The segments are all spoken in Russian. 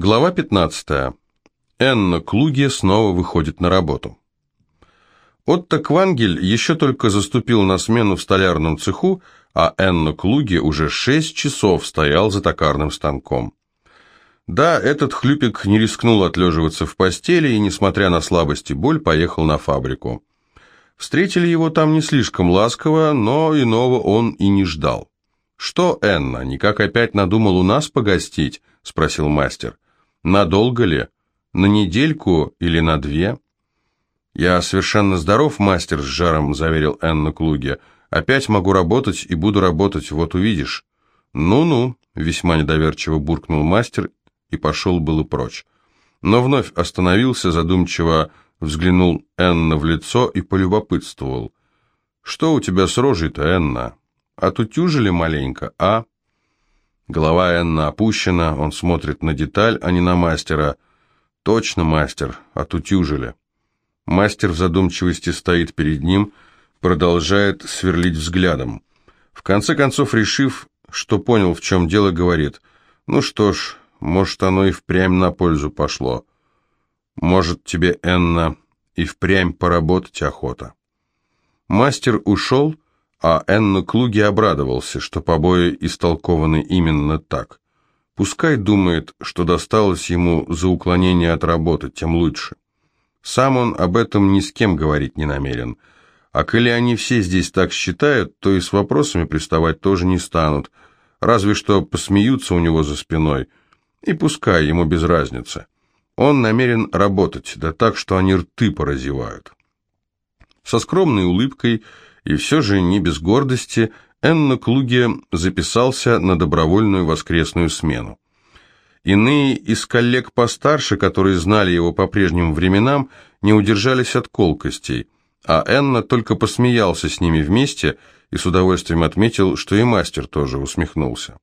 Глава 15. Энна Клуге снова выходит на работу. Отто Квангель еще только заступил на смену в столярном цеху, а Энна Клуге уже шесть часов стоял за токарным станком. Да, этот хлюпик не рискнул отлеживаться в постели и, несмотря на слабость и боль, поехал на фабрику. Встретили его там не слишком ласково, но иного он и не ждал. «Что, Энна, никак опять надумал у нас погостить?» – спросил мастер. Надолго ли? На недельку или на две? Я совершенно здоров, мастер, с жаром заверил Энна Клуге. Опять могу работать и буду работать, вот увидишь. Ну-ну, весьма недоверчиво буркнул мастер и пошел было прочь. Но вновь остановился, задумчиво взглянул Энна в лицо и полюбопытствовал. «Что у тебя с рожей-то, Энна? Отутюжили маленько, а?» Голова Энна опущена, он смотрит на деталь, а не на мастера. Точно мастер, отутюжили. Мастер в задумчивости стоит перед ним, продолжает сверлить взглядом. В конце концов, решив, что понял, в чем дело, говорит, «Ну что ж, может, оно и впрямь на пользу пошло. Может, тебе, Энна, и впрямь поработать охота». Мастер ушел, а Энна Клуги обрадовался, что побои истолкованы именно так. Пускай думает, что досталось ему за уклонение от работы, тем лучше. Сам он об этом ни с кем говорить не намерен. А коли они все здесь так считают, то и с вопросами приставать тоже не станут, разве что посмеются у него за спиной. И пускай ему без разницы. Он намерен работать, да так, что они рты поразевают. Со скромной улыбкой и все же не без гордости Энна Клуге записался на добровольную воскресную смену. Иные из коллег постарше, которые знали его по прежним временам, не удержались от колкостей, а Энна только посмеялся с ними вместе и с удовольствием отметил, что и мастер тоже усмехнулся.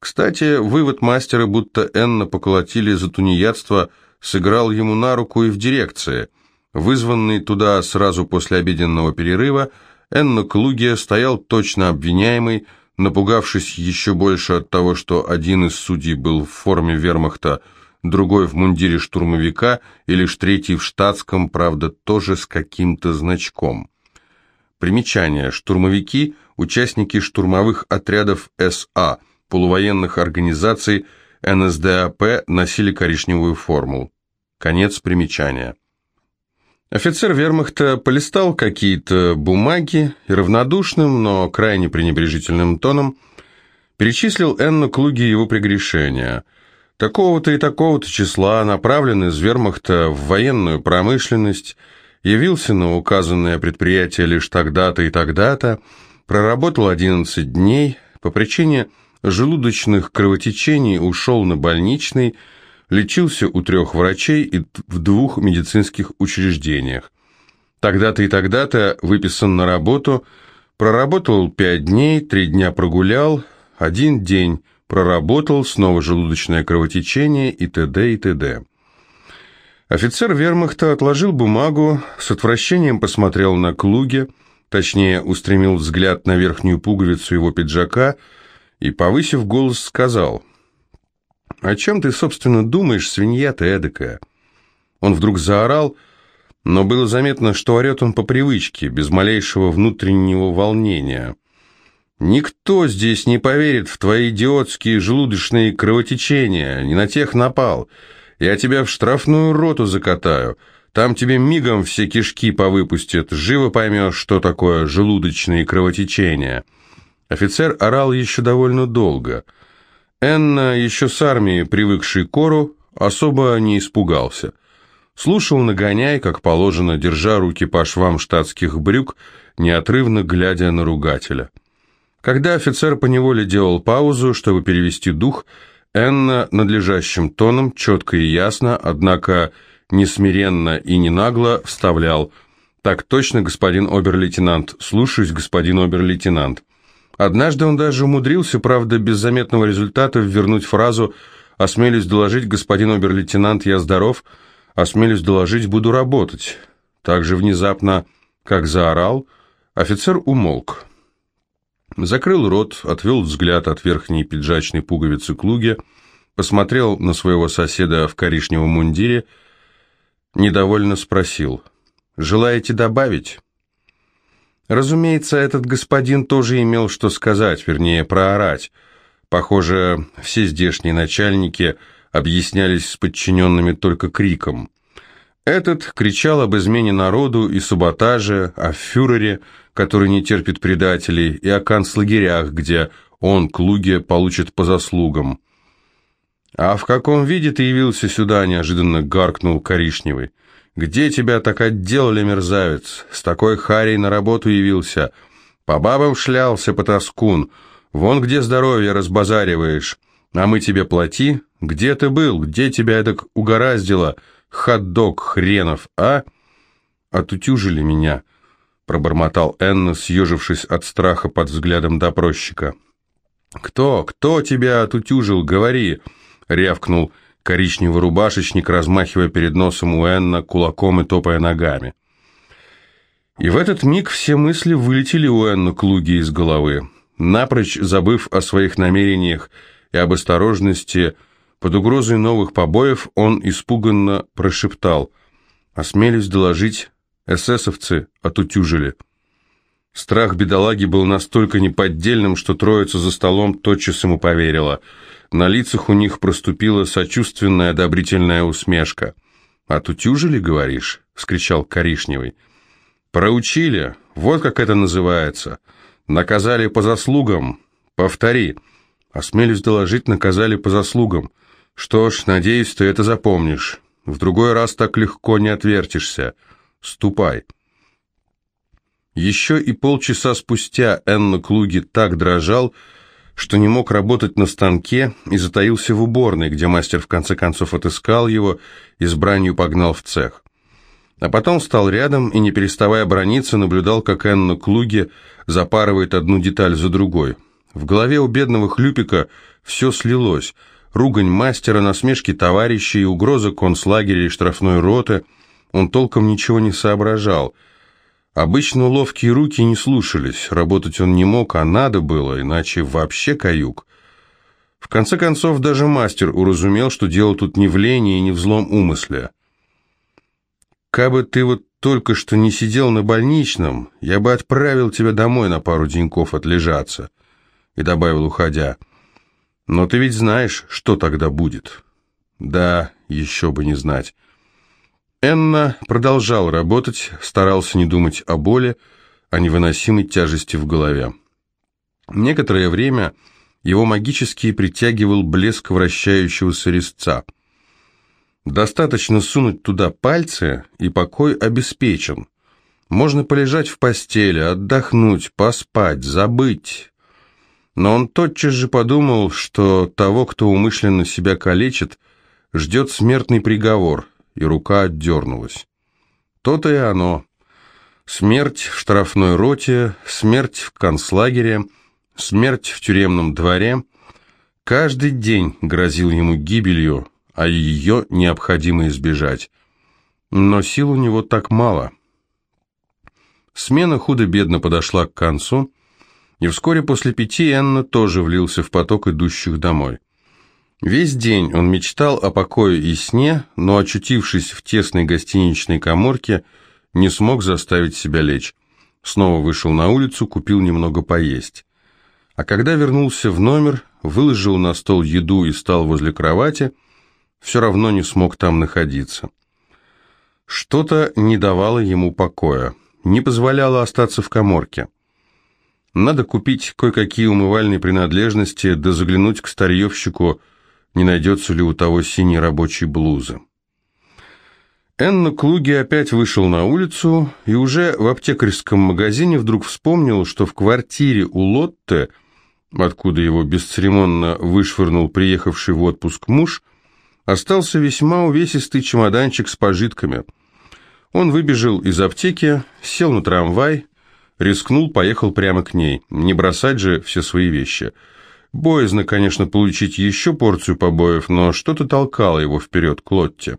Кстати, вывод мастера, будто Энна поколотили за тунеядство, сыграл ему на руку и в дирекции. Вызванный туда сразу после обеденного перерыва, Энно Клуге стоял точно обвиняемый, напугавшись еще больше от того, что один из судей был в форме вермахта, другой в мундире штурмовика и лишь третий в штатском, правда, тоже с каким-то значком. Примечание. Штурмовики – участники штурмовых отрядов СА, полувоенных организаций НСДАП носили коричневую форму. Конец примечания. Офицер вермахта полистал какие-то бумаги и равнодушным, но крайне пренебрежительным тоном перечислил Энну Клуги его прегрешения. Такого-то и такого-то числа направлен из вермахта в военную промышленность, явился на указанное предприятие лишь тогда-то и тогда-то, проработал 11 дней, по причине желудочных кровотечений ушел на больничный, лечился у трех врачей и в двух медицинских учреждениях. Тогда-то и тогда-то выписан на работу, проработал пять дней, три дня прогулял, один день проработал, снова желудочное кровотечение и т.д. и т.д. Офицер вермахта отложил бумагу, с отвращением посмотрел на Клуге, точнее, устремил взгляд на верхнюю пуговицу его пиджака и, повысив голос, сказал – «О чем ты, собственно, думаешь, свинья ты эдакая?» Он вдруг заорал, но было заметно, что орет он по привычке, без малейшего внутреннего волнения. «Никто здесь не поверит в твои идиотские желудочные кровотечения, не на тех напал. Я тебя в штрафную роту закатаю, там тебе мигом все кишки повыпустят, живо поймешь, что такое желудочные кровотечения». Офицер орал еще довольно долго – Энна, еще с армии, привыкший к кору, особо не испугался. Слушал нагоняй, как положено, держа руки по швам штатских брюк, неотрывно глядя на ругателя. Когда офицер поневоле делал паузу, чтобы перевести дух, Энна надлежащим тоном, четко и ясно, однако не смиренно и не нагло вставлял «Так точно, господин обер-лейтенант, слушаюсь, господин обер-лейтенант». Однажды он даже умудрился, правда, без заметного результата, вернуть фразу «Осмелюсь доложить, господин обер-лейтенант, я здоров, осмелюсь доложить, буду работать». Так же внезапно, как заорал, офицер умолк. Закрыл рот, отвел взгляд от верхней пиджачной пуговицы к луге, посмотрел на своего соседа в коричневом мундире, недовольно спросил, «Желаете добавить?» Разумеется, этот господин тоже имел что сказать, вернее, проорать. Похоже, все здешние начальники объяснялись с подчиненными только криком. Этот кричал об измене народу и саботаже, о фюрере, который не терпит предателей, и о концлагерях, где он, Клуге, получит по заслугам. «А в каком виде ты явился сюда?» – неожиданно гаркнул Коричневый. «Где тебя так отделали, мерзавец? С такой харей на работу явился. По бабам шлялся, потаскун. Вон где здоровье разбазариваешь. А мы тебе плати. Где ты был? Где тебя это угораздило? Хот-дог хренов, а?» «Отутюжили меня», – пробормотал Энна, съежившись от страха под взглядом допросчика. «Кто? Кто тебя отутюжил? Говори!» — рявкнул коричневый рубашечник, размахивая перед носом Уэнна кулаком и топая ногами. И в этот миг все мысли вылетели Уэнну к луге из головы. Напрочь забыв о своих намерениях и об осторожности, под угрозой новых побоев он испуганно прошептал «Осмелюсь доложить, эсэсовцы отутюжили». Страх бедолаги был настолько неподдельным, что троица за столом тотчас ему поверила. На лицах у них проступила сочувственная одобрительная усмешка. «Отутюжили, говоришь?» — вскричал Коришневый. «Проучили. Вот как это называется. Наказали по заслугам. Повтори. Осмелюсь доложить, наказали по заслугам. Что ж, надеюсь, ты это запомнишь. В другой раз так легко не отвертишься. Ступай». Еще и полчаса спустя Энна Клуги так дрожал, что не мог работать на станке и затаился в уборной, где мастер в конце концов отыскал его и с бранью погнал в цех. А потом стал рядом и, не переставая брониться, наблюдал, как Энна Клуги запарывает одну деталь за другой. В голове у бедного хлюпика все слилось. Ругань мастера, насмешки товарищей, угроза концлагеря и штрафной роты. Он толком ничего не соображал – Обычно ловкие руки не слушались, работать он не мог, а надо было, иначе вообще каюк. В конце концов, даже мастер уразумел, что дело тут не в лени и не в злом умысле. «Кабы ты вот только что не сидел на больничном, я бы отправил тебя домой на пару деньков отлежаться», и добавил, уходя. «Но ты ведь знаешь, что тогда будет». «Да, еще бы не знать». Энна продолжал работать, старался не думать о боли, о невыносимой тяжести в голове. Некоторое время его магически притягивал блеск вращающегося резца. Достаточно сунуть туда пальцы, и покой обеспечен. Можно полежать в постели, отдохнуть, поспать, забыть. Но он тотчас же подумал, что того, кто умышленно себя калечит, ждет смертный приговор – и рука отдернулась. То-то и оно. Смерть в штрафной роте, смерть в концлагере, смерть в тюремном дворе. Каждый день грозил ему гибелью, а ее необходимо избежать. Но сил у него так мало. Смена худо-бедно подошла к концу, и вскоре после пяти Энна тоже влился в поток идущих домой. Весь день он мечтал о покое и сне, но, очутившись в тесной гостиничной коморке, не смог заставить себя лечь. Снова вышел на улицу, купил немного поесть. А когда вернулся в номер, выложил на стол еду и стал возле кровати, все равно не смог там находиться. Что-то не давало ему покоя, не позволяло остаться в коморке. Надо купить кое-какие умывальные принадлежности, да заглянуть к старьевщику – не найдется ли у того синей рабочей блузы. Энна Клуги опять вышел на улицу и уже в аптекарском магазине вдруг вспомнил, что в квартире у Лотте, откуда его бесцеремонно вышвырнул приехавший в отпуск муж, остался весьма увесистый чемоданчик с пожитками. Он выбежал из аптеки, сел на трамвай, рискнул, поехал прямо к ней. Не бросать же все свои вещи – Боязно, конечно, получить еще порцию побоев, но что-то толкало его вперед к Лотте.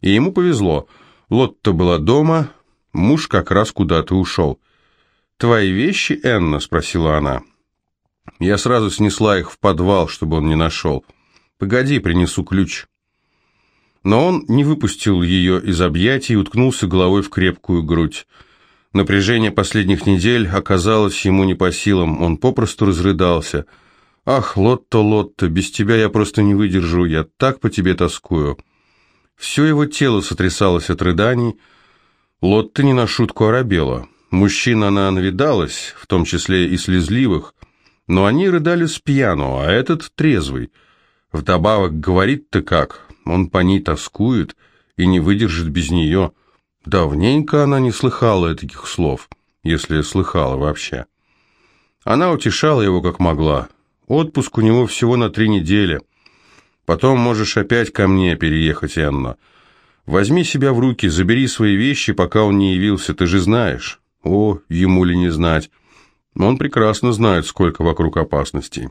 И ему повезло. Лотта была дома, муж как раз куда-то ушел. «Твои вещи, Энна?» – спросила она. Я сразу снесла их в подвал, чтобы он не нашел. «Погоди, принесу ключ». Но он не выпустил ее из объятий и уткнулся головой в крепкую грудь. Напряжение последних недель оказалось ему не по силам, он попросту разрыдался. «Ах, Лотто, Лотто, без тебя я просто не выдержу, я так по тебе тоскую». Все его тело сотрясалось от рыданий. Лотта не на шутку оробела. Мужчин она навидалась, в том числе и слезливых, но они рыдали с пьяну, а этот трезвый. Вдобавок говорит-то как, он по ней тоскует и не выдержит без нее. Давненько она не слыхала таких слов, если слыхала вообще. Она утешала его как могла. Отпуск у него всего на три недели. Потом можешь опять ко мне переехать, Энна. Возьми себя в руки, забери свои вещи, пока он не явился, ты же знаешь. О, ему ли не знать. Он прекрасно знает, сколько вокруг опасностей.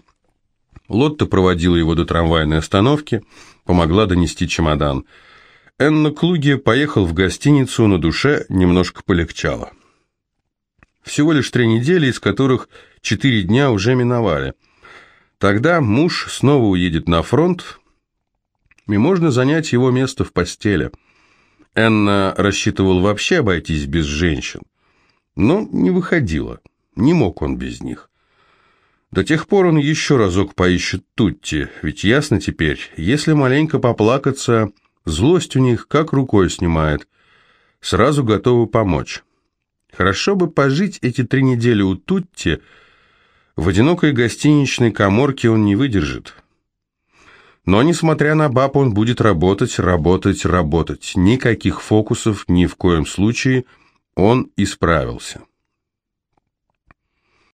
Лотта проводила его до трамвайной остановки, помогла донести чемодан. Энна Клуги поехал в гостиницу, на душе немножко полегчало. Всего лишь три недели, из которых четыре дня уже миновали. Тогда муж снова уедет на фронт, и можно занять его место в постели. Энна рассчитывал вообще обойтись без женщин, но не выходило, не мог он без них. До тех пор он еще разок поищет Тутти, ведь ясно теперь, если маленько поплакаться, злость у них как рукой снимает, сразу готовы помочь. Хорошо бы пожить эти три недели у Тутти, в одинокой гостиничной коморке он не выдержит. Но, несмотря на баб, он будет работать, работать, работать. Никаких фокусов ни в коем случае он исправился.